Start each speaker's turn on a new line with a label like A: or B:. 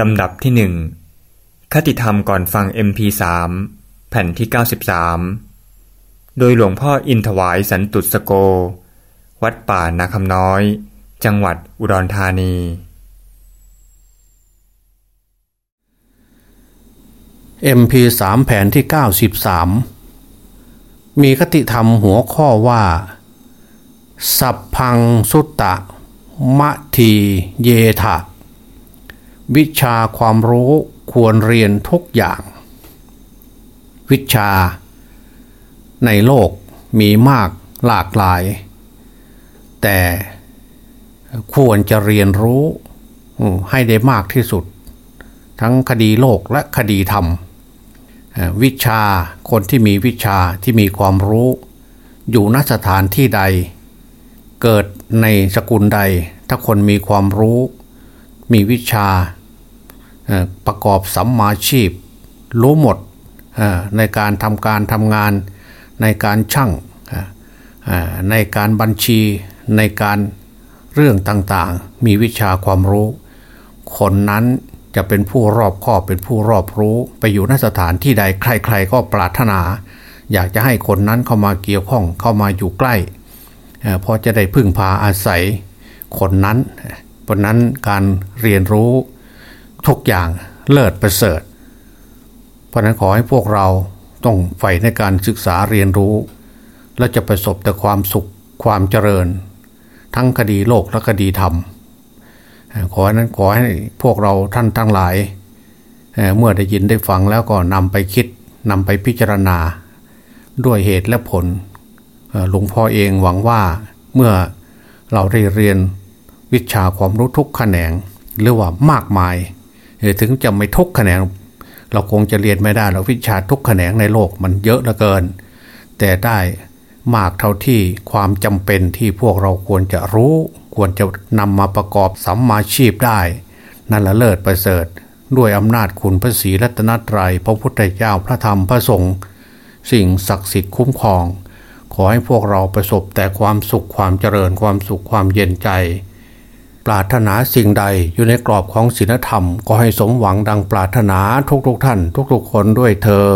A: ลำดับที่หนึ่งคติธรรมก่อนฟัง MP3 แผ่นที่ 93 โดยหลวงพ่ออินถวายสันตุสโก วัดป่านาคำน้อย จังหวัดอุดรธานี
B: MP3 แผ่นที่ 93 มีคติธรรมหัวข้อว่า สัพพังสุตตะมะทีเยทะ วิชาความรู้ควรเรียนทุกอย่าง วิชา ในโลกมีมากหลากหลาย แต่ควรจะเรียนรู้ให้ได้มากที่สุด ทั้งคดีโลกและคดีธรรม วิชาคนที่มีวิชาที่มีความรู้ อยู่ณสถานที่ใด เกิดในสกุลใด ถ้าคนมีความรู้ มีวิชา ประกอบสัมมาชีพ รู้หมดในการทำการทำงาน ในการช่างในการบัญชีในการเรื่องต่างๆ มีวิชาความรู้ คนนั้นจะเป็นผู้รอบคอบเป็นผู้รอบรู้ ไปอยู่นสถานที่ใดใคร ๆ ก็ปรารถนา อยากจะให้คนนั้นเข้ามาเกี่ยวข้องเข้ามาอยู่ใกล้พอจะได้พึ่งพาอาศัยคนนั้น เพราะนั้นการเรียนรู้ ทุกอย่างเลิศประเสริฐ เพราะนั้นขอให้พวกเราต้องใฝ่ในการศึกษาเรียนรู้ และจะประสบแต่ความสุขความเจริญ ทั้งคดีโลกและคดีธรรม ขอนั้นขอให้พวกเราท่านทั้งหลาย เมื่อได้ยินได้ฟังแล้วก็นำไปคิดนำไปพิจารณา ด้วยเหตุและผลหลวงพ่อเองหวังว่าเมื่อเราได้เรียนวิชาความรู้ทุกแขนงหรือว่ามากมาย ถึงจะไม่ทุกแขนง เราคงจะเรียนไม่ได้เราวิชาทุกแขนงในโลกมันเยอะเหลือเกิน แต่ได้มากเท่าที่ความจำเป็นที่พวกเราควรจะรู้ควรจะนำมาประกอบสัมมาชีพได้ นั่นละเลิศประเสริฐ ด้วยอำนาจคุณพระศรีรัตนตรยัยพระพุทธเจ้าพระธรรมพระสงฆ์สิ่งศักดิ์สิทธิ์คุ้มครอง ขอให้พวกเราประสบแต่ความสุขความเจริญความสุขความเย็นใจ ปรารถนาสิ่งใดอยู่ในกรอบของศีลธรรม ก็ให้สมหวังดังปรารถนาทุกๆทท่าน ทุกๆคนด้วยเทอ